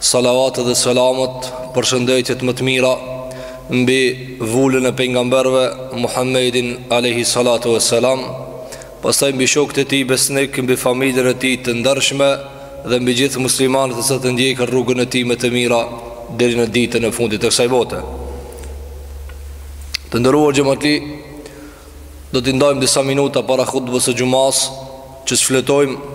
Salavatet dhe selamat përshëndetjet më të mira Mbi vulën e pejgamberëve Muhammedin Alejhi Salatu ve Selam Pastaj mbi shokët e tij besnikë Mbi familjen e tij të ndershme Dhe mbi gjithë muslimanët që të ndjekin rrugën e tij më të mira Deri në ditën e fundit të kësaj bote Të nderuar xhematli Do t'i ndajmë disa minuta para hutbës së xhumasë Që shfletojmë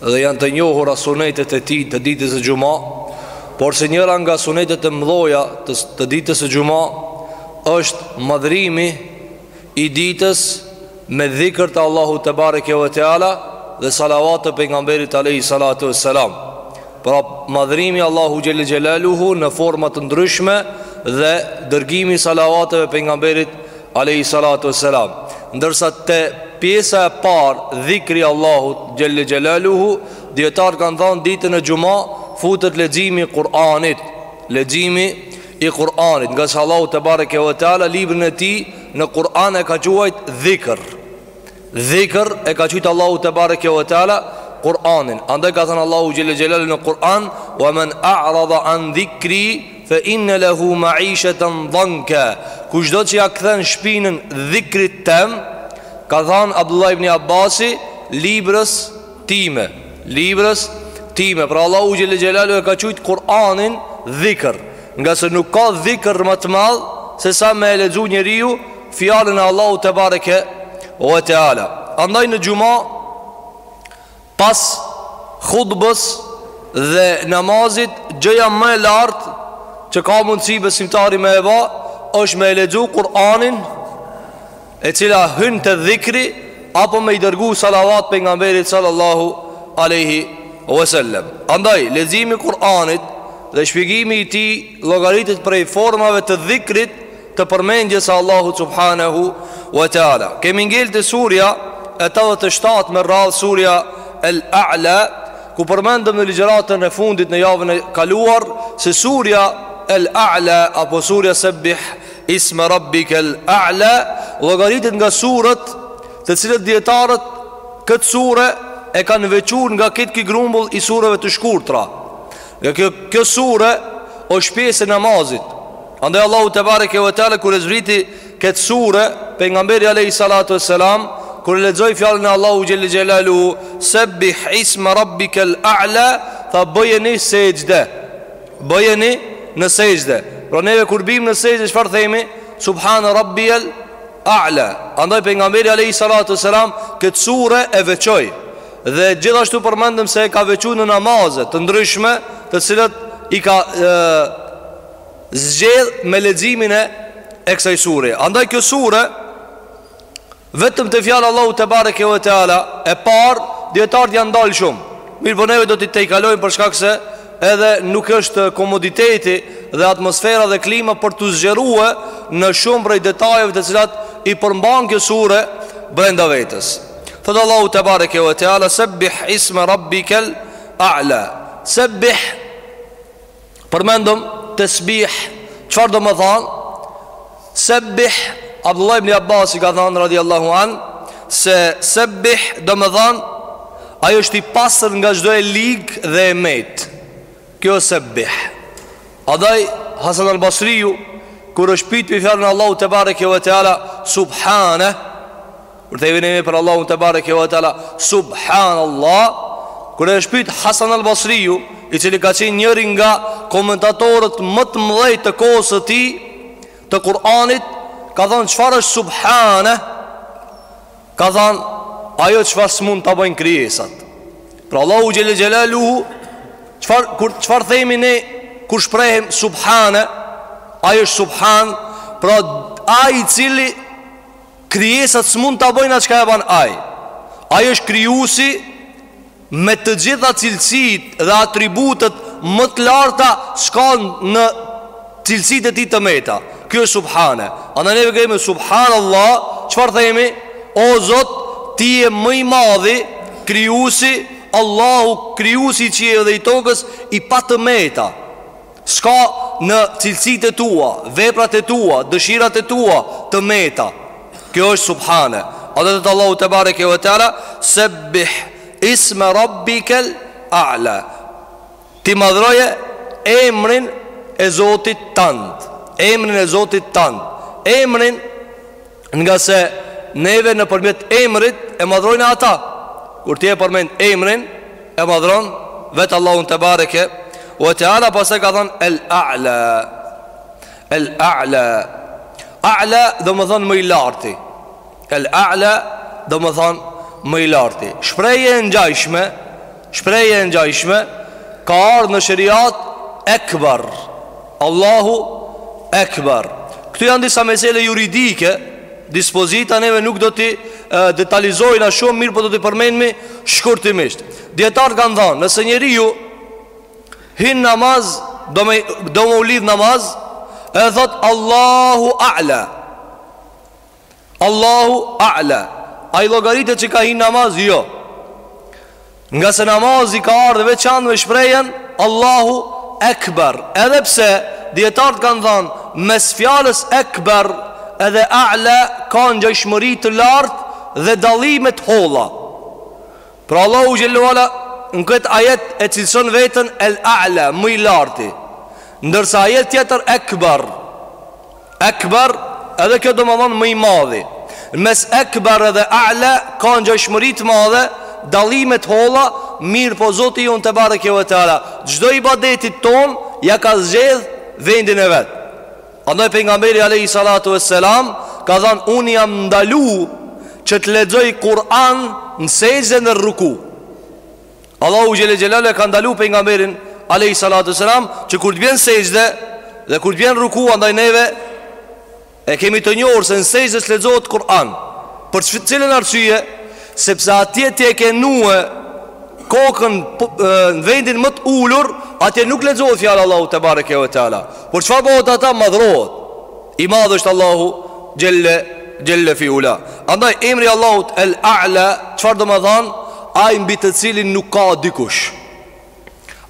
dhe janë të njohura sunetet e tij të ditës së Xhuma, por se njëra nga sunetet e mëdha të, të ditës së Xhuma është madhrimi i ditës me dhikr të Allahut te bareke ve teala dhe salavat pejgamberit alejhi salatu vesselam. Pra madhrimi i Allahut xhele xhelaluhu në forma të ndryshme dhe dërgimi i salavateve pejgamberit Alejhi salatu ve selam Ndërsa te pjesa e parë Dhikri i Allahut Xhelle Xhelaluhu Dijetarët kanë thanë ditën e xhuma Futet leximi i Kur'anit Leximi i Kur'anit Ngase Allahu tebareke ve teala Librin e tij në Kur'an e ka quajt dhikr Dhikr e ka qujt Allahu tebareke ve teala Kur'anin Andaj ka thënë Allahu xhele xhelaluhu në Kur'an Wa men a'radha an dhikri Fe inne lehu maisheten danka Kushdo që ja kthen shpinën dhikrit tem Ka thanë Abdullah ibn Abasi Librës time Librës time Pra Allahu xhele xhelaluhu e ka qujt Kur'anin dhikr Ngase nuk ka dhikr më të madh Sesa me e lexu njeriu Fjalën e Allahut te bareke ve teala. Andaj në xhuma pas hutbës dhe namazit gjëja më e lartë që ka mundësi besimtari me e ba është me e lexu Kur'anin e cila hyn te dhikri apo me i dërgu salavat pejgamberit sallallahu alaihi wasallam. Andaj leximi i Kur'anit dhe shpjegimi i tij llogaritet prej formave të dhikrit të përmendjes së Allahut subhanehu wa taala kemi ngelë te surja e 87 me radh surja el a'la ku përmendëm ne në ligjëratën e fundit në javën e kaluar se surja el a'la apo surja sebbih isma rabbikel a'la llogaritet nga surat të cilat dijetarët këtë sure e kanë veçu nga këtë ky grumbull i sureve të shkurtra. Dhe kjo kjo sure është pjesë e namazit. Andaj Allahu tebareke ve teala kur e zbriti këtë sure pejgamberi alayhi salatu vesselam kur e lexoi fjalën e Allahut xhel-le xhelaluhu sebbih isma rabbikel a'la tha bëjeni sexhde bëjeni në sexhde pra neve kur bim në sexhde çfarë themi subhane rabbiyal a'la andaj pejgamberi alayhi salatu vesselam këtë sure e veçoi dhe gjithashtu përmendëm se e ka veçu në namaze të ndryshme të cilat i ka e, zgjedh me leximin e e kësaj sure. Andaj kjo sure vetëm te fjala Allahut tebareke ve teala e parë dijetarët janë ndalë shumë. Mirëpo neve do t'i tejkalojmë për shkak se edhe nuk është komoditeti dhe atmosfera dhe klima për t'u zgjerue në shumë prej detajeve të cilat i përmban kjo sure brenda vetes. Thotë Allahu tebareke ve teala, sebbih isme rabbikel a'la, sebbih Përmendëm tesbih, çfarë domethanë? Sebbih Abdullah ibn Abbas i ka thanë radhiyallahu an se sebbih domethanë ai është i pastër nga çdo e ligë dhe e metë. Kjo sebbih. Andaj Hasan al-Basriu kur është pyt për fjalën Allahu tebareke ve teala subhane Kur themi ne për Allahun tebareke ve teala, subhanallah, kur është pyt Hasan al Basriu, i cili ka qenë njëri nga komentatorët më të mëdhenj të kohës së tij të Kur'anit, ka thanë çfarë është subhane? Ka thanë ajo çfarë s'mund ta bëjnë krijesat. Pra Allahu xhel-le xhelaluhu çfarë çfarë themi ne kur shprehim subhane? Ai është subhan, pra ai i cili Krijesat s'mund ta bëjnë atë çka e ban Ai. Ai është Krijuesi me të gjitha cilësitë dhe atributet më të larta, s'ka në cilësitë e Tij të meta. Ky është Subhane. Andaj ne kur themi Subhanallah, çfarë themi? O Zot, Ti je më i madhi, Krijuesi, Allahu, Krijuesi i qiellit dhe i tokës, i pa të meta. S'ka në cilësitë e tua, veprat e tua, dëshirat e tua të meta. Kjo është subhane. Andaj thotë Allahu tebareke ve teala sebbih isma rabbikel a'la. Ti madhroje emrin e Zotit tand. Emrin e Zotit tand. Emrin Ngase neve nëpërmjet emrit e madhrojmë Atë Kur ti e përmend emrin e madhron vetë Allahun tebareke ve teala pastaj ka thanë El A'la El A'la A'la domethonë më i larti El A'la domethanë më i larti Shprehje e ngjashme Shprehje e ngjajshme ka ardhë në sheriat Ekber, Allahu Ekber. Këtu janë disa mesele juridike, dispozita neve nuk do t'i detalizojna shumë, mirë po do t'i përmenmi shkurtimisht. Dijetarët kanë thanë, nëse njeriu hin n'namaz, do me, do me u lidh n'namaz, e thotë Allahu A'la. Allahu a'la A i llogaritet që ka hi n'namaz? Jo Ngase namazi ka ardhë veçanë me shprehjen Allahu ekber Edhe pse dijetartë kanë thanë Mes fjalës ekber edhe a'la Ka ngjajshmëri të lartë dhe dallime t'holla Pra Allahu xhelle ve ala në këtë ajet e cilëson veten El a'la, më i larti Ndërsa n'ajet tjetër ekber Ekber, edhe kjo domethanë më i madhi Në mes ekber edhe a'la Ka ngjajshmëri t'madhe Dallime t'holla Mirë po Zoti jonë tebareke ve teala Çdo ibadeti tonë ia ka zgjedh vendin e vet Andaj pejgamberi alejhi salatu ve selam Ka thanë unë jam ndalu Që të lexoj Kur'an Në sexhde dhe në ruku Allahu xhelle xhelal e ka ndalu pejgamberin alayhi salatu wasalam që kur të bjen n'sexhde dhe kur të bjen n'ruku andaj neve e kemi të njohur se në sexhde s'lexohet Kur'an. Për cilën arsye? Sepse atje ti e ke vnue kokën në vendin më të ulur, atje nuk lexohet fjala e Allahut tebareke ve teala. Por çfarë bëhet aty madhrohet? I madh është Allahu xhelle xhelle fi ula Andaj emri i Allahut El A'la Çfar domethan Ai mbi të cilin nuk ka dikush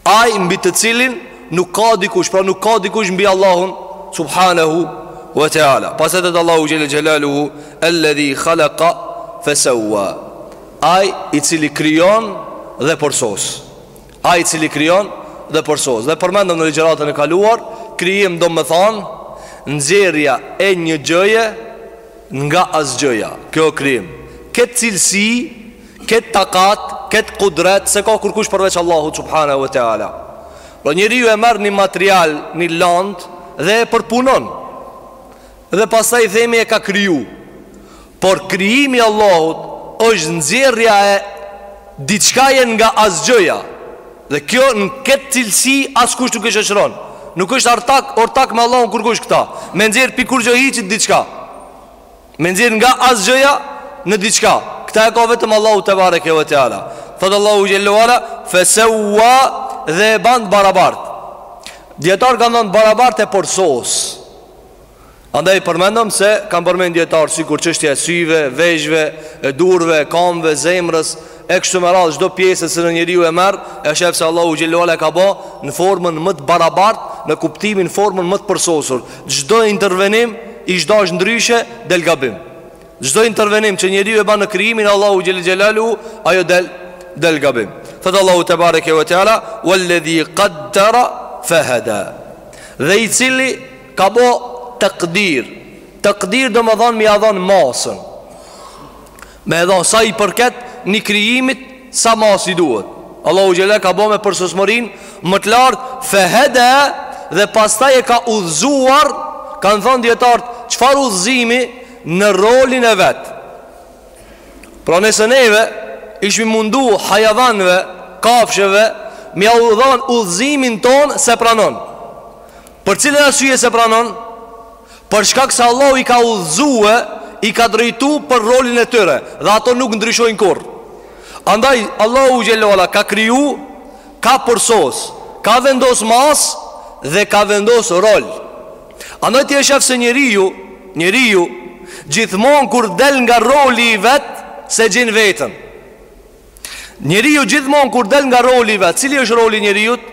Ai mbi të cilin nuk ka dikush Pra nuk ka dikush mbi Allahun Subhanehu Wa Teala Pastaj thotë Allahu xhelle xhelaluhu Elledhi Khalaka Fesewa Ai i cili krijon dhe përsos Ai i cili krijon dhe përsos. Dhe përmendëm në ligjëratën e kaluar, krijim domethënë nxjerrja e një gjëje nga asgjëja. Kjo krijim. Këtë cilësi, këtë takat, këtë kudret s'e ka kurkush përveç Allahut subhanahu wa taala. Po njeriu e merr një material, një landë dhe e përpunon. Dhe pastaj themi e ka kriju Por krijimi i Allahut është nxjerrja e diçkaje nga asgjëja Dhe kjo në këtë cilësi askush nuk e shoqëron Nuk është artak, ortak me Allahun kurkush këta Me nxjerrë pi kurrgjo hiçit diçka Me nxjerrë nga asgjëja në diçka Këta e ka vetëm Allahu tebareke ve teala Thotë Allahu xhelle ve ala Fesewa dhe e ban t'barabart Dijetarët kanë thonë barabart e përsos Andaj përmendëm se kanë përmend dijetarët sikur çështja e syve, veshëve, e durve, kamve, zemrës, e kështu me radhë çdo pjesë që në njeriu e merr, e shef se Allahu xhele ve ala ka bë në formën më të barabartë, në kuptimin formën më të përsosur. Çdo intervenim i çdash ndryshe del gabim. Çdo intervenim që njeriu e bën në krijimin e Allahut xhele xhelaluhu ajo del del gabim. Thotë Allahu te bareke ve teala, "Walladhi qaddara fahada." Dhe i cili Ka bo takdir Takdir domethanë me ia dhanë masën Me e dhanë sa i përket një krijimit Sa masë i duhet Allahu xhele ala ka bo me përsosmërinë Më të lartë Fehede dhe pastaj e ka udhëzuar Kanë thënë dijetarët Çfarë udhëzimi në rolin e vet Pra nëse neve ishmi mundu hajvanëve, kafshëve Me jau dhanë udhëzimin tonë s'e pranon Për cilën arsye s'e pranon? Për shkak se Allahu i ka udhëzue, i ka drejtu për rolin e tyre dhe ato nuk ndryshojnë kurrë. Andaj, Allahu xhele ve ala ka kriju, ka përsos, ka vendos masë dhe ka vendos rol. Andaj ti e shef se njeriu, njeriu, gjithmonë kur del nga roli i vet s'e gjen veten njeriu gjithmonë kur del nga roli i vet cili është roli i njeriut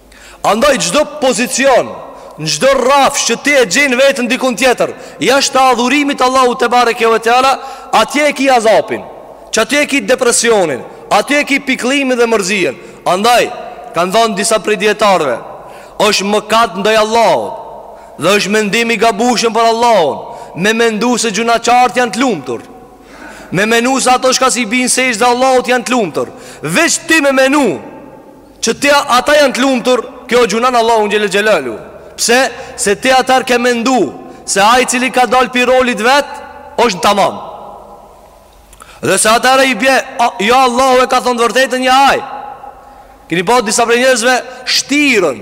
Andaj çdo pozicion, në çdo rrafsh që ti e gjen veten dikun tjetër, jashtë të adhurimit të Allahut te bareke ve teala, atje e ki azapin, qatje e ki depresionin, atje e ki pikëllimin dhe mërzinë. Andaj kanë thënë disa prej dijetarëve, është mëkat ndaj Allahut dhe është mendim i gabueshëm për Allahun, me mendu se gjunahqarët janë të lumtur. Me menu se ato çka s'i bin sexhde Allahut janë të lumtur Veç ti me menu Që ata janë të lumtur, kjo gjunah n'Allahun xhele xhelaluhu. Pse? Se ti atëherë ke mendu, se ai i cili ka dal prej rolit vet, është në tamam. Dhe se atëherë i bje, a, ja Allahu e ka thonë të vërtetën ja ai. Kini pa disa prej njerëzve, shtiren,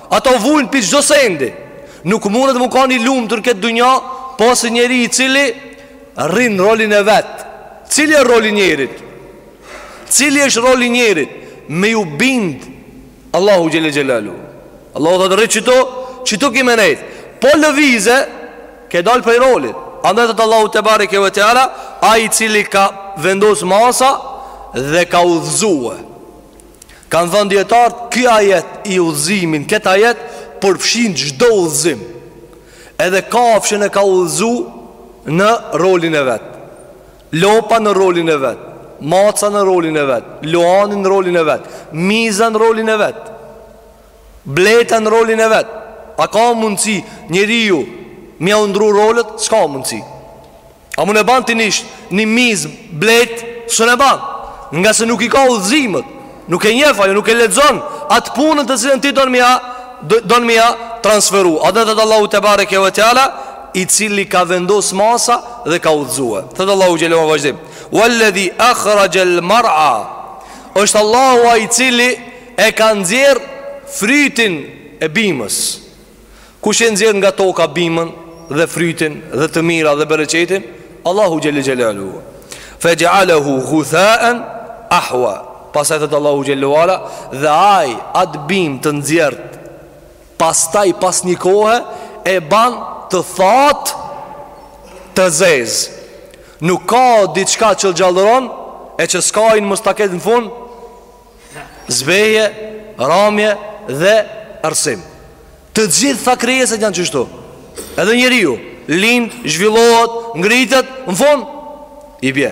Ata vujnë prej çdo sendi Nuk mundet me kanë i lumtur n'këtë dunja Pos njeri i cili Rrin n'rolin e vet Cili është roli i njerit Cili është roli i njerit Me ju bind Allahut xhele xhelaluhu Allahu thotë rri qëtu Qëtu ki me nejtë Po lëvize Ke dalë prej rolit Andaj thotë Allahu tebareke ve teala Ai i cili ka vendos masa Dhe ka udhëzue Kanë thënë dijetarët, ky ajet i udhëzimit, këtë ajet përfshin çdo udhëzim. Edhe kafshën e ka udhëzu në rolin e vet. Lopa në rolin e vet. Maca në rolin e vet. Luani në rolin e vet. Miza në rolin e vet. Bleta në rolin e vet. A ka mundësi njeriu m'ja ndrru rolet? S'ka mundësi. A mun e ban të nisht një mizë bletë S'un e ban Ngase nuk i ka udhëzimet Nuk e njef ajo nuk e lexon Atë punën të cilën ti don m'ja Don m'ja transferu Edhe thotë Allahu tebareke ve teala I cili ka vendos masa dhe ka udhëzue Thotë Allahu xhele në vazhdim Welledhi akhraxhel mer'a është Allahu ai i cili e ka nxjerrë frytin e bimës Kush e nxjerr nga toka bimën dhe frytin dhe të mira dhe bereqetin? Allahu xhele xhelaluhu Fe xhealehu guthaen ahua Pastaj thotë Allahu xhele ve ala Dhe ai atë bimë të nxjerrt Pastaj pas një kohë E ban të thatë Të zezë Nuk ka diçka që gjallëron E që skajin mos ta ket në fund Zbehje, ramje dhe errësim. Të gjitha krijesat janë qështu. Edhe njeriu lind, zhvillohet, ngritet, në fund, i bje.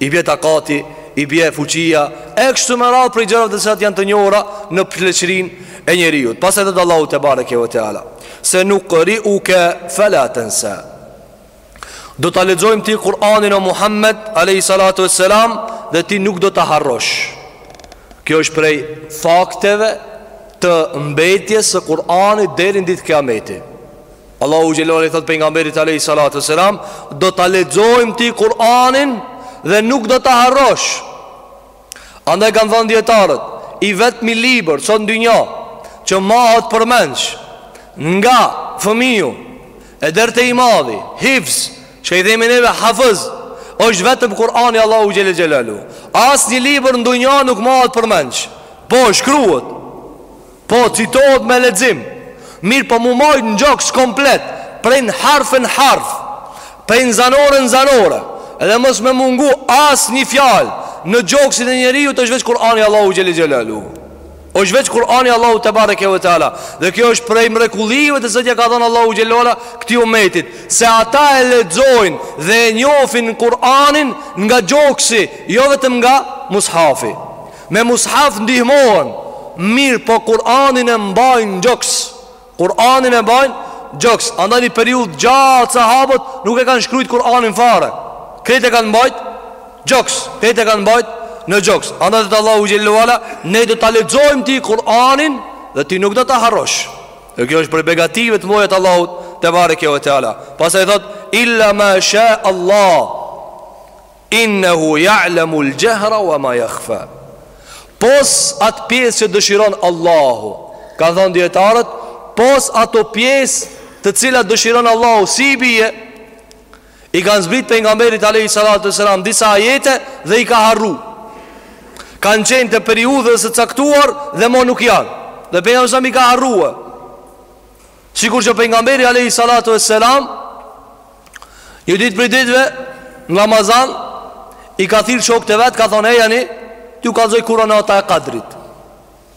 I bje takati, i bje fuqia, e kështu me radhë prej gjërave të cilat janë të njohura në pleqërinë e njeriut. Pastaj thotë Allahu tebareke ve teala. Senukriuke fela tensa. Do ta lexojmë ty Kur'anin o Muhammed alayhi salatu wassalam dhe ti nuk do ta harrosh. Kjo është prej fakteve të mbetjes së Kur'anit deri në ditë kiameti. Allahu xhele ala i thot pejgamberit alayhi salatu wassalam, do ta lexojmë ty Kur'anin dhe nuk do ta harrosh. Andaj kanë thënë dijetarët, i vetmi libër sot në dynja që mahet përmendsh nga fëmiu e deri te i madhi, hifz, që i themi neve hafëz, është vetëm Kur'ani i Allahu xhele xhelaluhu. Asnjë libër në dynja nuk mahet përmendsh. Po shkruhet. Po citohet me lexim mirpo m'u majt n'gjoks komplet prej në harf në harf prej në zanore në zanore dhe mos me mungu as nji fjalë në gjoksin e njeriut është veç kurani Allahu xhele xhelaluhu është veç kurani Allahu tebareke ve teala dhe kjo është prej mrekullive të cilat ja ka dhënë Allahu xhele ala këtij umetit se ata e lexojnë dhe e njofin kuranin nga gjoksi jo vetëm nga mushafi Me mushaf ndihmohen mirë po Kur'anin e mbajnë gjoks. Kur'anin e mbajnë n'gjoks. Andaj një periudhë t'gjatë sahabët nuk e kanë shkruajt Kur'anin fare. Krejt e kanë mbajt n'gjoks. Krejt e kanë mbajt në gjoks. Andaj thotë Allahu xhelle ue ala ne do ta lexojmë ty Kur'anin dhe ti nuk do ta harrosh. Dhe kjo është prej begative të mëdhaja të Allahut tebareke ve teala. Pastaj thot illa ma sha Allah. Innehu ja'lemu l'jehra wa ma jakhfa Pos atë pjesë që dëshiron Allahu Kanë thonë dijetarët Pos ato pjesë të cilat dëshiron Allahu Si i bie I kanë zbrit pejgamberit alejhi salatu ue selam Disa ajete dhe i ka harru Kanë qenë të periudhës së caktuar Dhe mo nuk janë Dhe pejgamberi a.s. i ka harru Sikur që pejgamberi alejhi salatu ue selam Një ditë prej ditëve në Ramazan i ka thirr shokët e vet, ka thonë ejani, t'ju kallzoj kur është nata e Kadrit.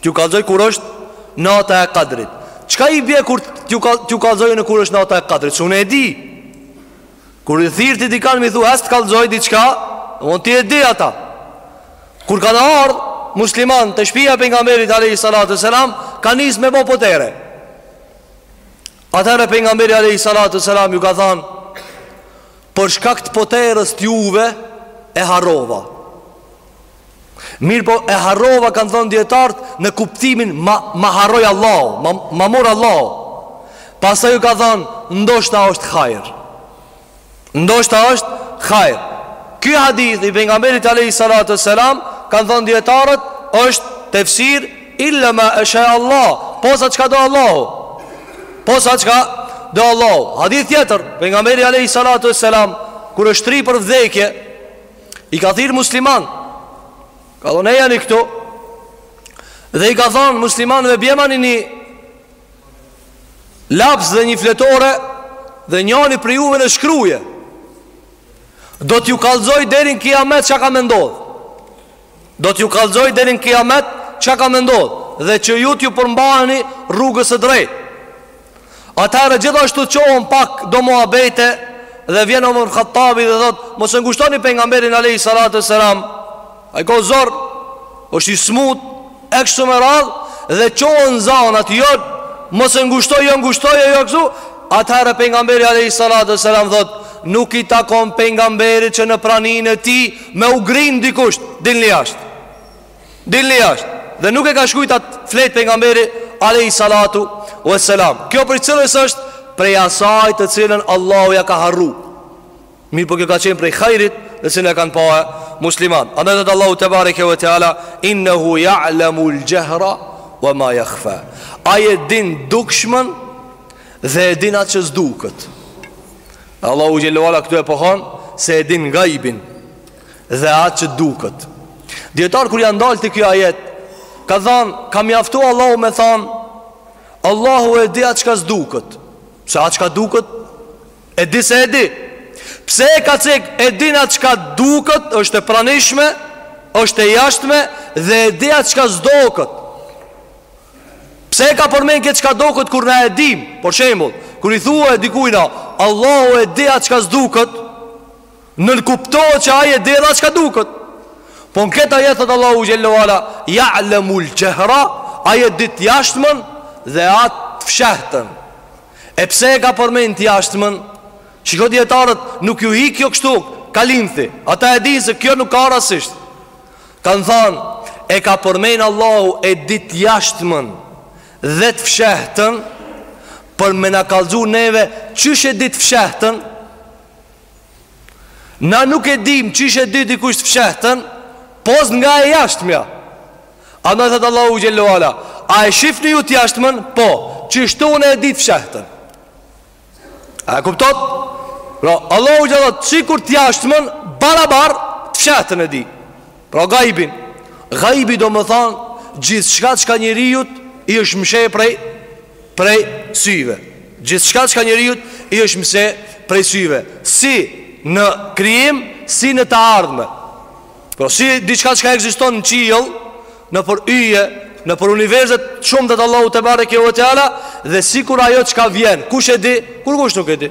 T'ju kallzoj kur është nata e Kadrit. Çka i bie kur t'ju t'ju kallzoj unë kur është nata e Kadrit? Se unë e di. Kur i thirr ti dikan mi thu, "Hajt të kallzoj diçka?" Domethënë ti e di ata. Kur kanë ardhur muslimant te shtëpia e pejgamberit alayhi salatu selam, ka nis me bë potere. Atëherë pejgamberi alayhi salatu selam ju ka thënë për shkak të poterës të juve e harrova. Mirëpo e harrova kanë thënë dijetarët në kuptimin ma ma harroj Allahu, ma, ma murr Allahu. Pastaj ju ka thënë ndoshta është hajër. Ndoshta është hajr. Ky hadith i pejgamberit alayhi salatu selam kanë thënë dijetarët është tefsir illa ma sha Allah, pos asaj çka do Allahu. Pos asaj çka do Allahu. Hadith tjetër, pejgamberi alayhi salatu selam kur është shtri për vdekje i ka thirr muslimant. Ka thonë ejani këtu dhe i ka thonë muslimanëve bjermani një Laps dhe një fletore Dhe njani prej juve le t'shkruje Do t'ju kalzoj derin kiamet që ka me ndodh Do t'ju kallzoj deri n'kiamet çka ka me ndodh Dhe që ju t'iu përmbaheni rrugës së drejtë Atëherë gjithashtu çohen pak do muhabete Dhe vjen Omer Hattabi dhe thotë Mos e ngushtoni pejgamberin alejhi salatu ue selam Ai ka zor, është i smut, e kështu me radhë, dhe çohen zanat atëherë, mos e ngushtoj, jo ngushtoj, jo kështu, atëherë pejgamberi alejhi salatu ue selam thotë, nuk i takon pejgamberit që në praninë e tij me u grind dikush, dilni jashtë, dilni jashtë, dhe nuk e ka shkrujt atë fletë pejgamberi alejhi salatu ue selam. Kjo prej cilës është prej asaj të cilën Allahu ja ka harru. Mirëpo kjo ka qenë prej hajrit dhe se në kanë pa e musliman. Andaj thotë Allahu tebareke ve teala, innehu ja'lemul xhehra ve ma jahfa. Ai e din t'dukshmen dhe e din atë që s'duket. Allahu xhelle ve ala këtu e pohon se e din gajbin dhe atë që duket. Dijetarët kur janë ndalë te kjo ajet, kanë thanë, ka mjaftu Allahu me thanë, Allahu e di atë çka s'duket. Se atë çka duket, E di se e di Pse e ka cek e din atë çka duket është e pranishme është e jashtme Dhe e di atë çka s'doket Pse e ka përmend këtë çka doket kur na e dim Për shembull Kur i thue dikujna Allahu e di atë çka s'duket Nënkuptohet që ai e di edhe atë çka duket Po në këtë ajet thotë Allahu xhelle ve ala Ja'lemul xhehra Ai e di t'jashtmen Dhe t'fshehtën E pse e ka përmend të jashtëmën? Shiko dijetarët, nuk ju hik kjo kështu, kalimthi. Ata e dinë se kjo nuk ka ardh rastësisht. Kanë thënë, e ka përmend Allahu e di t'jashtmen dhe të fshehtën për me na kallxu neve qysh e di t'fshehtën? Na nuk e dim qysh e di dikush të fshehtën, pos nga e jashtmja. Andaj thotë Allahu xhelle ve ala, a e shifni ju të jashtmën? Po, qishtu e di të fshehtën. A e kuptut? Pra, Allahu xhelle ve ala sikur të jashtmën barabar të fshehtën e di. Pra gajbin Gajbi domethanë Gjithçka çka njeriut I është msheh prej Prej syve Gjithçka çka njeriut I është msheh prej syve Si në krijim Si në të ardhme Pra si diçka çka ekziston në qiell Nëpër yje Nëpër universet e shumta t'Allahut tebareke ve teala Dhe sikur ajo çka vjen Kush e di Kurkush nuk e di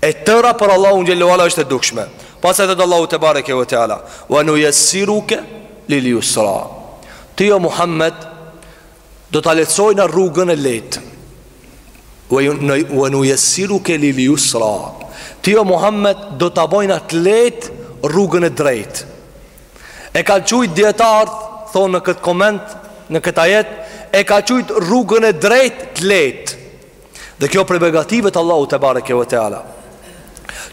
E tëra për Allahun xhelle ve ala është e dukshme. Pastaj thotë Allahu tebareke ve teala, "Wa nuyassiruka lil yusra." Ti o Muhammed do ta lehtësojna rrugën e lehtë. Wa nuyassiruka lil yusra. Ti o Muhammed do ta bojna të lehtë rrugën e drejtë. E ka qujt dijetarët thonë në këtë koment, në këtë ajet, e ka qujt rrugën e drejtë të lehtë. Dhe kjo prej begative të Allahut tebareke ve teala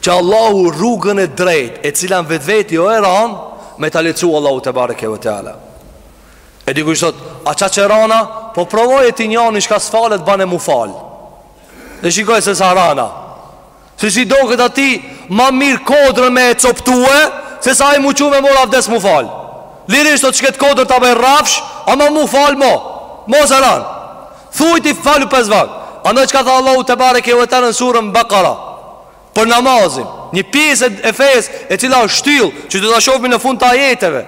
Që Allahu rrugën e drejtë e cila n'vetvete o e ranë Me ta lehtësu Allahu tebareke ve teala E dikush thotë, a qaq e ranë a Po provoje ti njani çka s'falet bane mu fal Dhe shikoje se sa ranë a Siç i doket atij ma mirë kodrën me e coptue se sa ai mu çu me mor abdes mu fal. Lirisht thotë këtë kodër ta baj rrafsh, ama mu fal mo. Mos e lan. Thuaj t'i fal pesë vakt. Andoj çka tha Allahu tebareke ve teala në surën Bekare për namazin, një pjesë e fesë e cila është shtyllë që do ta shofim në fund të ajeteve.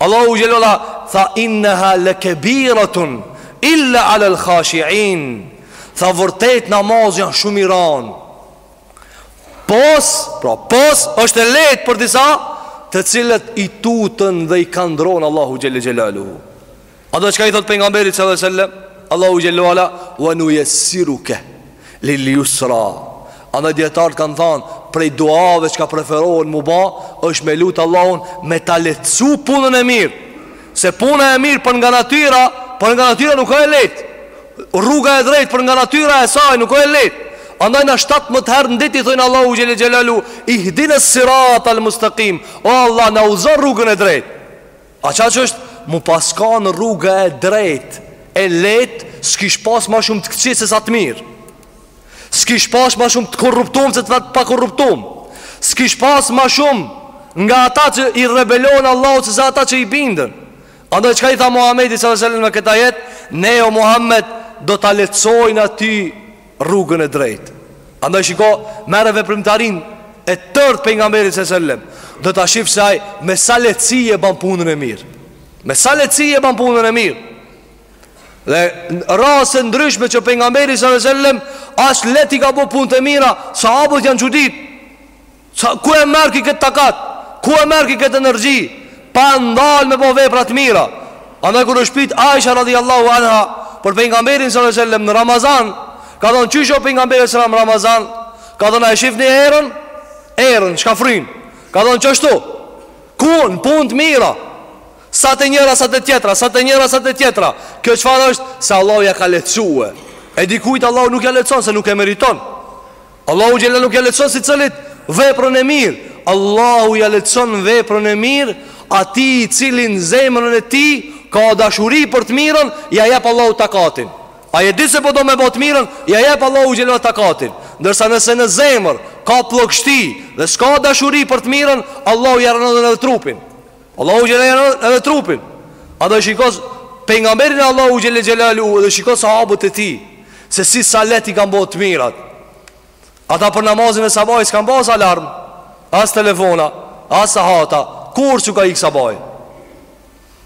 Allahu xhel-le ve ala tha innaha lakebiratun illa ala alkhashiin tha vërtet namazi është shumë i randë pos pra pos është e lehtë për disa të cilët i tuten dhe i kanë dro Allahut xhel-le xhelalu Andaj çka i thot pejgamberit sallallahu alaihi wasallam, Allahu xhel-le ve ala wa nuyasiruka lil yusra. Andaj dijetarët kan thon prej duave çka preferohen mu ba është me lut Allahun me ta lehtësu punën e mirë. Se puna e mirë për nga natyra, për nga natyra nuk o e lehtë. Rruga e drejtë për nga natyra e saj nuk o e lehtë. Andaj na 17 herë në ditë i thojmë Allahut xhel-le xhelalu ihdinas siratal mustaqim. O Allah na udhëzo në rrugën e drejtë. E çka është me pas kon rruga e drejtë e lehtë S'kish pas ma shumë të këqij se sa të mirë S'kish pas ma shumë të korruptum se të pakorruptum S'kish pas ma shumë nga ata që i rebelohen Allahut Se sa ata që i binden Andoj çka i tha Muhammedit sallem në kët ajet Ne o Muhammed do ta lehtësojmë ty rrugën e drejtë. Andaj shiko, merre veprimtarinë e tërë t'pejgamberit sallallahu alajhi wasallam, do ta shifsh se ai me sa lehtësi e ban punën e mirë. Me sa lehtësi e ban punën e mirë. Dhe raste t'ndryshme që pejgamberi sallallahu alajhi wasallam aq leht i ka bo punët e mira, sahabët janë çudit. Tha ku e merr ki këtë takat? Ku e merr ki këtë energji? Pa ndal me bo vepra të mira. Andaj kur është pyet Aisha radhiyallahu anha për pejgamberin sallallahu alaihi wasallam në Ramazan, kanë thonë qysh o pejgamberi sallallahu alaihi Ramazan, ka thonë a e shifni erën, erën çka fryn. Ka thonë qashtu. Ku në punë të mira? Sa të njëra sa të tjetra, sa të njëra sa të tjetra. Kjo çfarë është? Se Allahu ja ka lehtësu. E dikujt Allahu nuk ja lehtëson se nuk e meriton. Allahu xhel-le nuk ja lehtëson secilit veprën e mirë. Allahu ja lehtëson veprën e mirë atij i cili n'zemrën e tij ka dashuri për të mirën, ja jep Allahu takatin. Ai e di se po do me bo t'mirën, ja jep Allahu xhel-le takatin. Ndërsa nëse në zemër ka plogështi dhe s'ka dashuri për të mirën, Allahu ja rëndon edhe trupin. Allahu xhel-le xhelaluhu edhe trupin. A dhe shiko pejgamberin e Allahut xhel-le xhelaluhu edhe shiko sahabët e tij se si, sa lehtë i kanë bërë të mirat. Ata për namazin e sabahit s'kanë bërë alarm, as telefona, as sahata, kurrë s'u ka ik sabahi.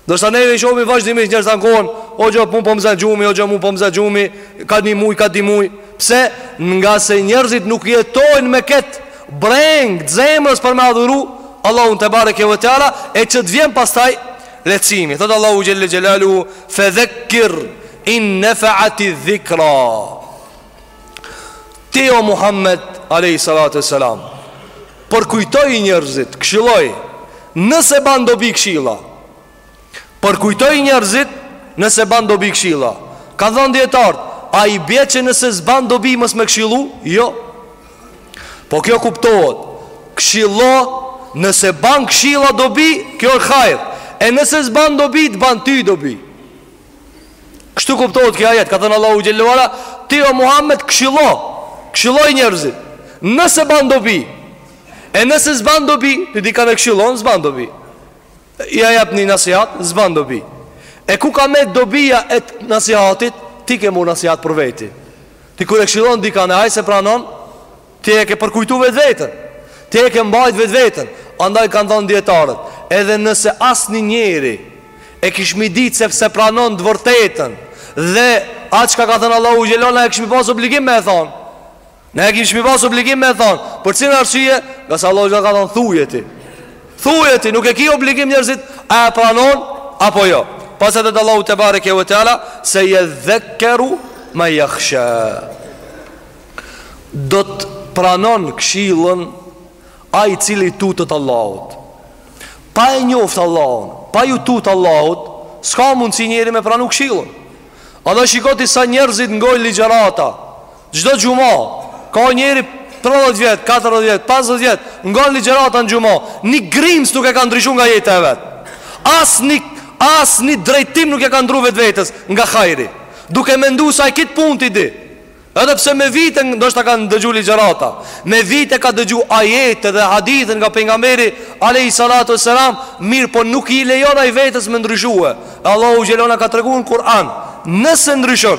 Ndërsa neve i shohim vazhdimisht njerëz ankohen, hoxhë mu po më zë gjumi, hoxhë mu po më zë gjumi, ka një muj, ka dy muj. Pse? Ngase njerëzit nuk jetojnë me këtë Brengë të zemrës për me adhuru Allahun tebareke ve teala E që të vjen pastaj lehtësimi Thotë Allahu xhel-le xhelaluhu Fedhekkir in nefeati dhikra Ti o Muhammed alejhi salatu ue selam Përkujtoj njerëzit Këshilloj Nëse ban dobi këshilla Përkujtoj njerëzit nëse ban dobi këshilla. Kan thënë dijetarët, a i bie që nëse s'ban dobi mos me këshillu? Jo. Po kjo kuptohet, këshillo nëse ban këshilla dobi, kjo është hajr. E nëse s'ban dobi, të ban ty dobi. Kështu kuptohet ky ajet, ka thënë Allahu xhel-le ve ala, ti o Muhammed këshillo, këshilloj njerëzit. Nëse ban dobi, e nëse s'ban dobi, ti dikan e këshillon, s'ban dobi. Ja jep një nasihat, s'ban dobi E ku ka marrë dobia e nasihatit Ti ke marrë nasihat për veti Ti kur e këshillon dikanë e ai s'e pranon Ti e ke përkujtu vetveten Ti e ke mbajt vetveten Andaj kanë thonë dijetarët Edhe nëse asnjë njeri E kishmi ditë se s'e pranon të vërtetën Dhe atë çka ka thënë Allahu xhel-le ve ala E kishmi pas obligim me e thonë Ne e kishmi pas obligim me thonë Për cilën arsye? Ngase Allahu ka thonë thuje ti Thuje ti, nuk e ki obligim njerëzit A e pranon, apo jo Pas e thotë Allahu tebareke ve teala Sejedhdhekkeru men jahsha Do të pranon kshillën Ai i cili tutet Allahut Pa e njoftë Allahun Pa ju tutë Allahut S'ka mundësi njeri me pranu kshillën A dhe shiko ti sa njerëzit ngojnë ligjërata Çdo xhuma ka njeri tridhjetë vjet, katërdhjetë vjet, pesëdhjetë vjet, ngon ligjërata në xhuma, ni grimc nuk e ka ndryshu nga jeta e vet. Asni asni drejtim nuk e ka ndrru vetvetes nga hajri, duke mendu se ai kit punë e di. Edhe pse me vite ndoshta ka ndëgju ligjërata, me vite ka dëgju ajete dhe hadithe nga pejgamberi alejhi salatu ue selam, mirpo nuk i lejon ai vetes me ndryshue. Allahu xhel-le ve ala na ka tregu në Kur'an, nëse ndryshon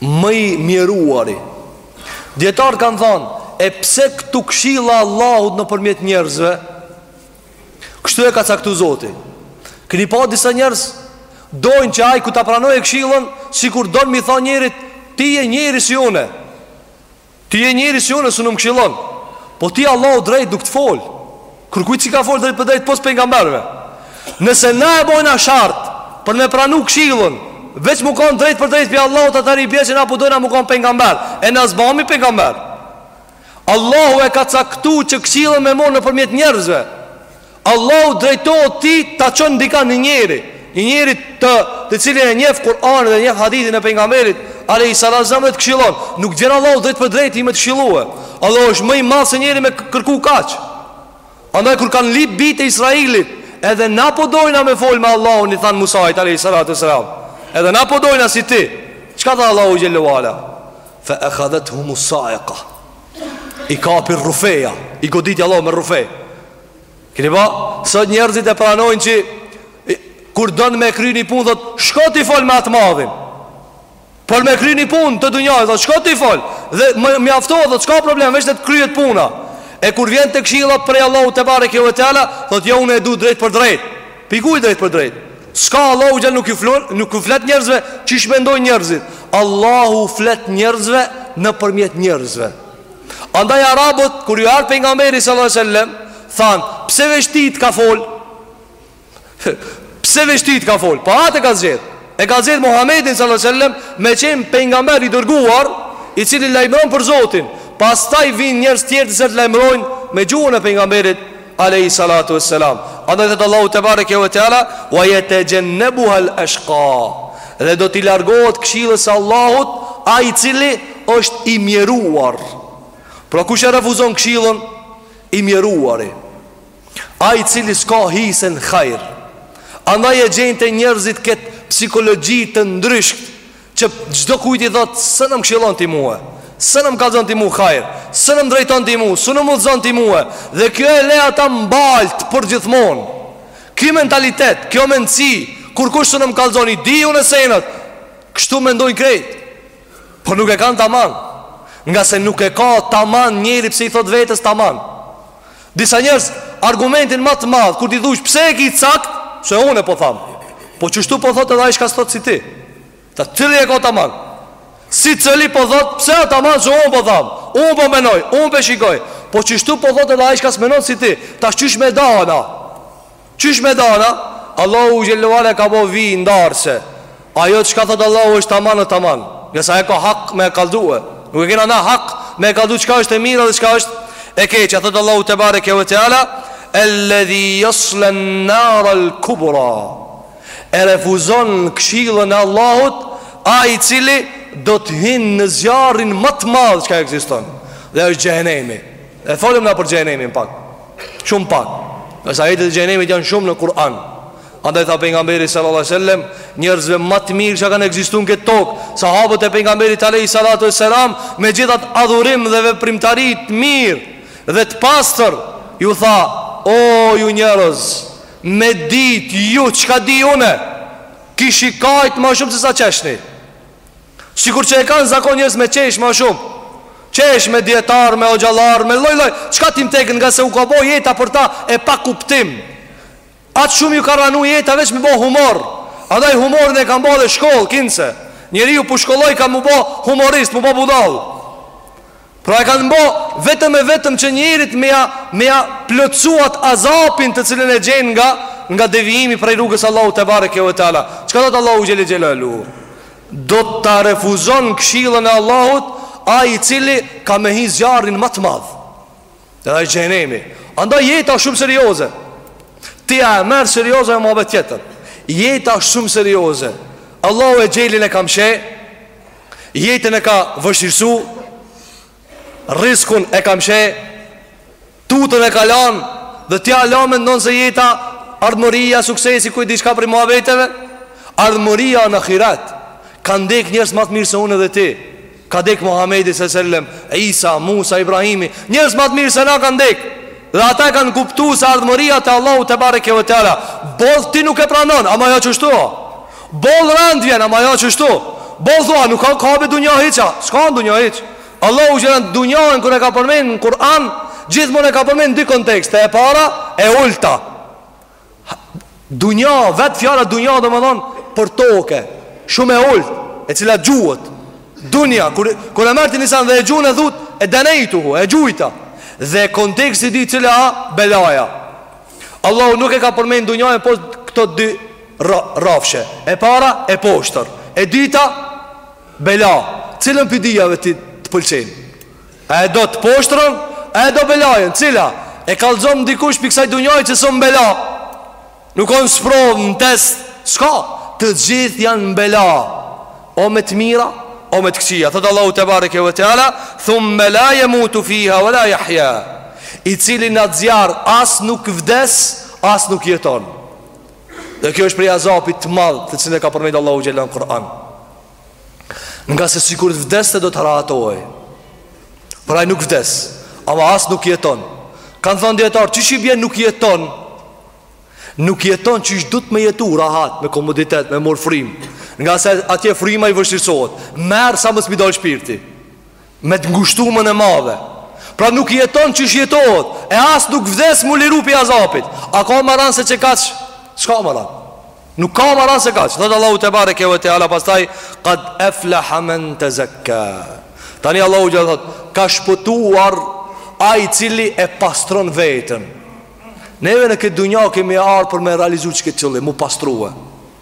më i mjeruari Dijetarët kanë thonë E pse këtu këshilla e Allahut nëpërmjet njerëzve Kështu e ka caktu zoti Keni pa disa njerëz Dojnë që ai kur ta pranojë këshillën Sikur dojnë me i tha njerit Ti je njeri si une Ti je njeri si unë, s'un më këshillon. Po ti Allahu drejt nuk të fol. Kurkujt s'i ka fol drejt për drejt pos pejgamberëve. Nëse na e bojna shart për me pranu këshillën, veç me kon drejt për drejt prej Allahut ajo i bie që na po dojna me kon pejgamber. E na s'bahmi pejgamber. Allahu e ka caktu që këshillën me mor nëpërmjet njerëzve. Allahu drejt ty ta çon dikan, një njeri, një njeri i cili e njeh Kur'anin dhe njeh hadithin e pejgamberit alaihi salatu wasalam dhe të këshillon. Nuk vjen Allahu drejt për drejt ty me të këshillue. Allahu është më i madh se njeri me kërku kaq. Andaj kur kanë lip bijtë e Izraelit, edhe na po dojna me fol me Allahun i than Musait alaihi salatu wasalam. Edhe na po dojna si ti. Çka tha Allahu xhelalu ala? Fa akhadathum as-sa'iqa. I kapi rrufeja, i goditi Allahu me rrufej. Kini ba, sot njerëzit e pranojnë që Kur don me kry një punë, thot, shko ti fol me atë madhin Por me kry një punë të dunjas, thot, shko ti fol Dhe mjafton, thot, s'ka problem, veç le të kryhet puna E kur vjen te kshilla prej Allahut tebareke ue teala Thot, jo, unë e du drejt për drejt Pi kujt drejt për drejt S'ka Allahu xhele nuk ju, nuk ju flet njerëzve Qysh mendojn njerëzit Allahu u flet njerëzve nëpërmjet njerëzve Andaj arabët kur ju ardh pejgamberi sallallahu alaihi wasallam than pse veç ty të ka fol pse veç ty të ka fol po atë ka zgjedh e ka zgjedh Muhamedin sallallahu alaihi wasallam me qenë pejgamber i dërguar i cili lajmëron për Zotin pastaj vijn njerëz tjerë që lajmërojnë me gjuhën e pejgamberit Alejhi salatu e selam Andaj thot Allahu tebareke ve teala Wa jetexhennebuhal eshka Dhe do t'i largohet kshillës së Allahut Ai i cili është i mjeruar Pra kush e refuzon kshillën I mjeruari Ai i cili s'ka hise n'hajr Andaj e gjen te njerëzit këtë psikologji të ndryshkt Që çdo kujt i thot, s'un më këshillon ti mua. S'un më kallzon ti mua hajr. S'un më drejton ti mua, s'un më udhëzon ti mua. Dhe kjo e le ata n'balt për gjithmonë. Ky mentalitet, kjo mendësi, kurkush s'un më kallzon i di unë senet. Kështu mendojnë krejt. Por nuk e kanë taman. Ngase nuk e ka taman njeri pse i thot vetes taman. Disa njerëz argumentin ma të madh kur t'i thush pse e ki sakt, se unë po tham. Po qështu po thotë edhe ai çka s'thot si ti. Tash cili e ka taman. Secili po thot pse a taman se unë po tham. Unë po mendoj, unë po shikoj. Po qështu po thotë edhe ai çka s'menon si ti. Tash qysh me da na. Qysh me da na? Allahu xhelle ve ala e ka bo vijë ndarëse. Ajo çka thotë Allahu është taman e taman. Ngase ai e ka hak me e kallxu. Nuk e kena na hak me e kallxu çka është e mira dhe çka është e keqja. Thotë Allahu te bareke ve teala, "Elladhi yasla an-nar al-kubra." E refuzon këshillën e Allahut ai i cili do të hin në zjarrin ma të madh çka ekziston. Dhe është xhehenemi. E t'folim na për xhehenemin pak. Shumë pak. Ngase ajetet e xhehenemit janë shumë në Kur'an. Andaj tha pejgamberi sallallahu alajhi wasallam, njerëzve ma të mirë që kanë ekzistu në këtë tokë, sahabët e pejgamberit alayhi salatu wassalam, me gjithat adhurim dhe veprimtari të mirë dhe të pastër, ju tha, o ju njerëz, me dit ju çka di unë, kishit kajt ma shumë se sa qeshni. Sikur që e kanë zakon njerëz me qesh ma shumë Qesh me dijetarë, me hoxhallarë, me lloj lloj çka t'ju teket ngase u ka bo jeta për ta e pakuptim Aq shumë ju ka ranu jeta veç me bo humor Andaj humorin e kanë bo dhe shkollë, kinëse njeriu po shkollojka mu bo humorist, mu bo budalë Pra e kanë bo vetëm e vetëm që njerit me ja, me ja plotësu at azapin të cilën e gjen nga, nga devijimi prej rrugës Allahu tebareke ve teala. Çka thotë Allahu xhelle xhelaluhu? Do ta refuzon këshillën e Allahut ai i cili ka me hi n'zjarrin ma të madh. Dhe është xhehenemi. Andaj jeta shumë serioze. Ti a e merr serioze e muhabet tjetër. Jeta shumë serioze. Allahu exhelin e ka msheh. Jetën e ka vështirësu Riskun e ka msheh Tutën e ka lanë Dhe ti hala mendon se jeta Ardhmëria, suksesi, ku di çka prej muhabeteve Ardhmëria në ahiret Kanë dek njerëz ma të mirë se unë dhe ti Ka dek Muhammedi së sellem Isa, Musa, Ibrahimi Njerëz ma të mirë se na kanë dek Dhe ata e kanë kuptu se ardhmëria te Allahu te bareke ve teala boll ti nuk e pranon, ama ja qështu a. Boll rand t'vjen, ama ja qështu. Boll thua nuk koka be dunja hiç a, s'ka dunja hiç. Allahu xhelan dunjan kur e ka përmend në Kur'an, gjithmonë e ka përmend n'dy kontekste, e para e ulta. Dunja, vetë fjala dunja domethanë për toke Shumë e ulët, e cila gjuhet Dunja, kur, kur e merr ti një sen dhe e gjun e dhut Edenejtuhu, e gjujta Dhe konteksti i dytë cili a belaja Allahu nuk e ka përmend dunjanë pos këto dy ra, rrafshe E para e poshtër E dyta bela Cilën prej dyjave ty të pëlqen A e do të poshtrën, a e do belajën, cila? E kallzom dikush pi kësaj dunjaje që s'on m'bela Nuk on n'sprovë, në test, s'ka Të gjithë janë m'bela O me të mira, o me të këqija Thotë Allahu tebareke ue teala Thumme la jemutu fiha, ue la jahja I cili n'atë zjarr, as nuk vdes, as nuk jeton Dhe kjo është prej azapit të madh Të cilin e ka përmend Allahu xhele në Kur'an Ngase sikur të vdeste do të rahatohej Por ai nuk vdes Ama as nuk jeton Kanë thënë dijetarët qysh i bje nuk jeton Nuk jeton qysh duhet me jetu rahat Me komoditet, me mor frim Ngase atje frima i vështirësohet Merr sa mos m'i dal shpirti Me të ngushtumën e madhe Pra nuk jeton qysh jetohet E as nuk vdes m'u liru pi azapit A ka ma ran se qe kaq S'ka ma ran Nuk ka ma ran se kaq Thotë Allahu tebareke ue teala pastaj Kad efleha men tezekka Tani Allahu xhele thotë Ka shpëtuar Ai i cili e pastron veten Neve në këtë dunja kemi ardh për me realizu qikët qëllim M'u pastrue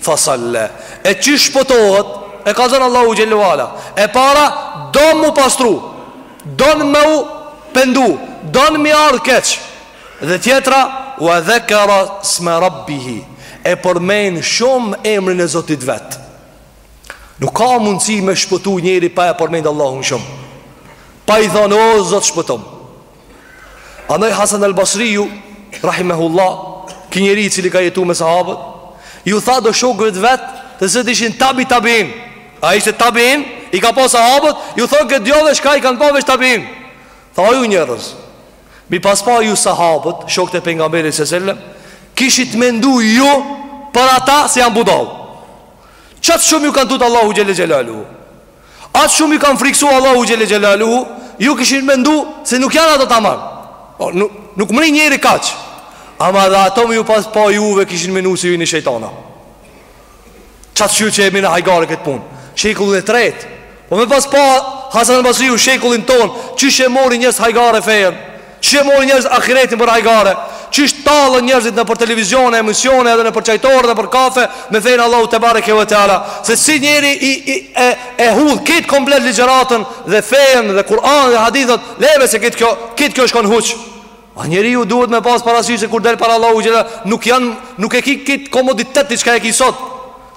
Fasalle E qysh shpëtohet E ka zënë Allahu xhele ue ala E para Don m'u pastru Don me u pendu Don m'i ardh keq Dhe tjetra Ue dhekere sme rabbihi E përmend shumë emrin e zotit vet Nuk ka mundësi me shpëtu njeri Pa e përmend Allahun shumë Pa i thonë o zot shpëtom Andaj Hasan al Basriju Rahimehullah Ky njeri i cili ka jetu me sahabët Ju tha do shokëve të vet Të cilët ishin tabi tabiin Ai ishte tabiin I ka pa sahabët Ju tha këtë djave çka i kanë pa veç tabiin Tha o ju njerëz M'i pas pa ju sahabët Shokët e pejgamberit se sellem Kishit mendu ju Për ata se janë budall Qaq shumë ju kanë tut Allahut xhele xhelaluhu Aq shumë ju kanë friksu Allahut xhele xhelaluhu, ju kishin mendu se nuk janë ato tamam. Po nuk nuk mrri njeri kaq. Ama edhe ato me ju pas pa juve kishin mendu se ju jeni shejtana. Qaq shumë që e kemi në hajgare këtë punë. Shekullin e tretë. Po me pas pa Hasan al-Basriu shekullin ton, qysh e morin njerëz hajgare fejen. Qysh e morin njerëzit ahiretin për hajgare Qysh tallen njerëzit nëpër televizione, emisione edhe nëpër çajtore dhe për kafe Me fejen e Allahut tebareke ue teala Se si njeri i, i, e, e hudh kitë komplet ligjëratën dhe fejen dhe Kur'anin dhe hadithet Lene se kitë kjo, kitë kjo shkon huq A njeriu duhet me pas parasysh se kur del para Allahut xhele Nuk janë, nuk e ki kitë komoditet çka e ki sot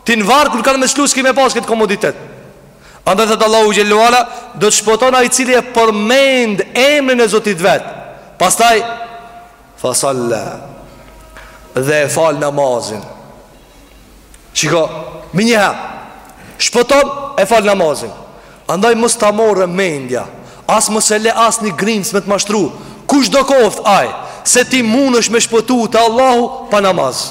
Ti në varr kur kanë me shlu s'ki me pas kitë komoditet Andaj thotë Allahu Xhelle ve Ala, do të shpëton ai i cili e përmend emrin e Zotit vet. Pastaj, fasalla, dhe e fal namazin. Shiko, menjëher, shpëton e fal namazin. Andaj mos ta merr mendja, as mos e le as një grimc me të mashtru, kush do koftë aj, se ti munesh me shpëtu te Allahu pa namaz.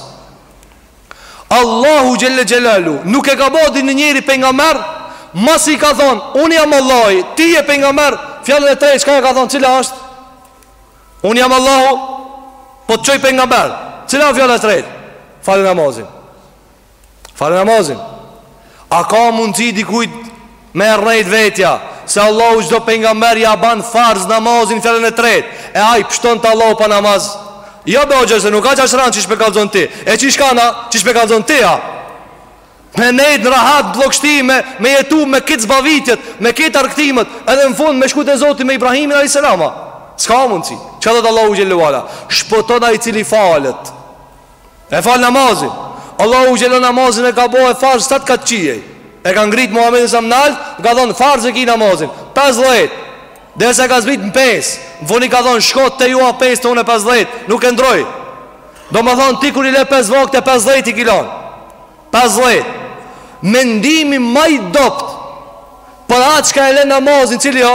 Allahu xhelle xhelaluhu nuk e ka bo ni njeri pejgamber, masi i ka thonë, unë jam Allahu, ti je pejgamber, fjalën e tretë çka i ka thonë, cila është? Unë jam Allahu, po të çoj pejgamber. Cila është fjala e tretë? Fale namazin. Fale namazin. A ka mundësi dikujt me rrejt vetja se Allahu çdo pejgamber ja ban farz namazin fjalën e tretë e ai pshton te Allahu pa namaz jo be hoxhë se nuk a qashtu rand qysh pe kallzon ti e qysh kan a qysh pe kallzon ti a me nejt në rahat blokshti me, me jetu me kit zbavitjet me kit argëtimet edhe në fund me shku te zoti me Ibrahimin a.s. s'ka mundësi qa thotë Allahu xhelle ve ala shpëton ai i cili falet E fal namazin Allahu xhelle namazin e ka bo farz shtatë kat qiej E ka ngrit Muhammedin sa më nalt I ka thonë farz e ki namazin 50 Derisa e ka zbrit në 5 Në fund i ka thonë shko te ju a 5 te une 50 Nuk e ndroj Domethonë ti kur i le 5 vakte 50 i ki lon 50 Mendimi ma i dobt Për atë çka e le namazin cili o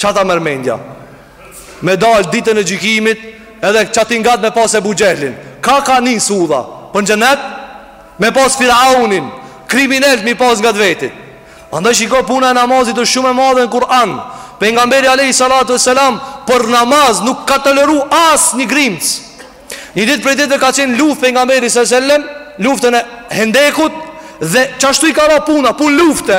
Qa ta merr mendja Me dalë ditën e gjykimit Edhe qati ngat me pas Ebu Xhehlin Ka ka nis udha Për në xhenet Me pas firaunin Kriminelt mi pas ngat vetit Andaj shiko puna e namazit është shumë e madhe në Kur'an Pejgamberi Alejhi Salatu ve Selam Për namaz nuk ka toleru as një grimc Një ditë prej ditëve ka qenë luft pejgamberi sallallahu alejhi ve sellem Luftën e hendekut Dhe qashtu i ka ra puna Pun lufte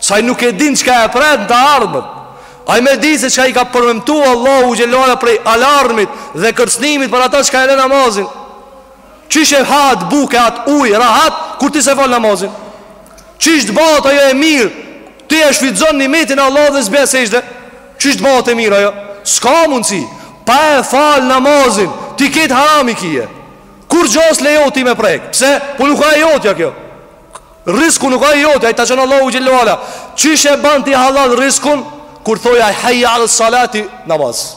Se aj nuk e din çka e pret në ahiret Aj me di se çka i ka premtu Allahu xhelle ve ala prej alarmit dhe kërcnimit për ata çka e le namazin Qysh e ha atë bukë atë uj rahat kur ti s'e fal namazin Qysh të bahet ajo e mirë Ti e shfrytzon nimetin e Allahut dhe s'bje në sexhde Qysh të bahet e mirë ajo S'ka mundësi Pa e fal namazin Ti ketë haram e ki Kurgjo s'lejohet ti me prek Pse? Po nuk a e jotja kjo Rrisku nuk a i joti, ai ta çon Allahu xhelle ve ala. Qysh e ban ti hallall rriskun kur thot ai hayya ala salah ti namaz.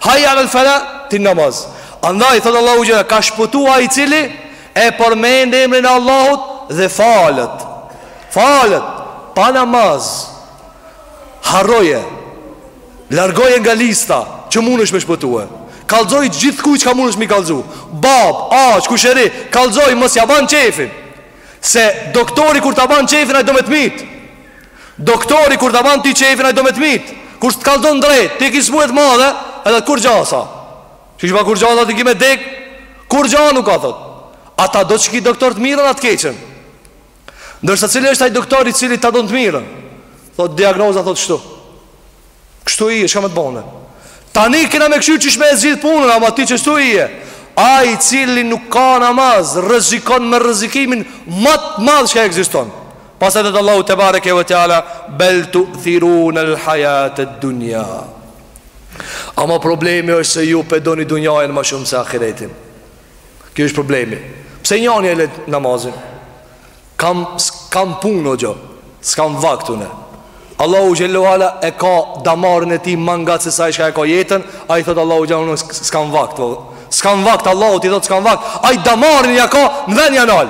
Hayya alal falah ti namaz. Andaj thot Allahu xhelle ka shpëtu ai i cili e përmend emrin e Allahut dhe falet. Falet pa namaz. Harroje. Largoje nga lista që mundesh me shpëtue. Kallxoj gjithkuj çka mundesh me kallxu. Bab, axh, kushëri, kallxoj mos ja ban qejfin. Se doktori kur ta ban qejfin ai do me të myt. Doktori kur ta ban ti qejfin ai do me të myt. Kur të kallzon drejt, ti e ke smujë të madhe, edhe kurgja s'a. Ti je pa kurgja ti ke me dek. Kurgja nuk ka thot. A ta do qiky doktor të mirën a të keqen? Ndërsa cili është ai doktor i cili ta don të mirën? Thot diagnoza thot kështu. Kështu je, çka me të bo ne Tani kena me kqyr qysh me e zgjidh punën Ama ti qështu je Ai i cili nuk ka namaz Rrezikon me rrezikimin Ma t'madh çka ekziston Pastaj thot Allahu tebareke ve teala Bel tu'thirunel hajated dunja Ama problemi është se ju po e doni dunjanë ma shumë se ahiretin Ky është problemi Pse njani e le namazin Kam kam punë o hoxhë S'kam vakt une Allahu xhele ve ala e ka damarin e tij ma ngat se sa çka e ka jetën Ai i thot Allahut xhele ve ala s'kam vakt. S'kam vakt Allahut i thot s'kam vakt Ai damarin ja ka në ven ja nal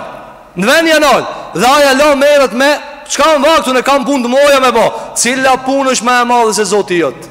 Në ven ja nal Dhe ai hala merret me S'kam vakt une kam punë të moja me ba Cila punë është më e madhe se Zoti jot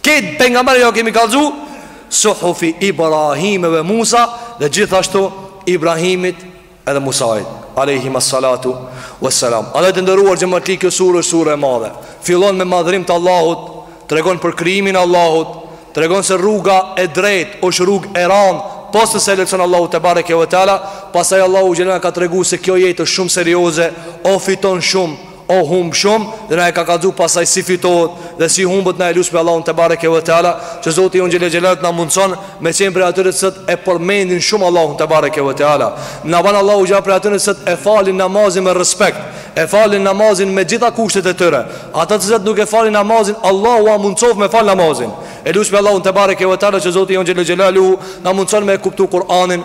Këtë pejgamber ja kemi kallzu Suhufi Ibrahime ve Musa Dhe gjithashtu Ibrahimit edhe Musait Alejhima salatu Ve selam Andaj të nderuar xhematli kjo sure është sure e madhe Fillon me madhrim të Allahut Tregon për krijimin e Allahut Tregon se rruga e drejt është rrug e ranë Porse e lehtson Allahu tebareke ve teala Pastaj Allahu xhele na ka tregu se kjo jetë është shumë serioze O fiton shumë O humb shum dhe na e ka kallxu pastaj si fitohet dhe si humbet na e lusmi Allahun tebareke ve teala që Zoti jon xhele xhelaluhu t'na mundson me qen prej atyre të cilët e përmendin shum Allahun tebareke ve teala na ban Allahu xha prej atyre të cilët e falin namazin me respekt e falin namazin me gjitha kushtet e tyre ata të cilët nuk e falin namazin Allahu ua mundsoft me fal namazin e lusmi Allahun tebareke ve teala që Zoti jon xhele xhelaluhu na mundson me e kuptu Kur'anin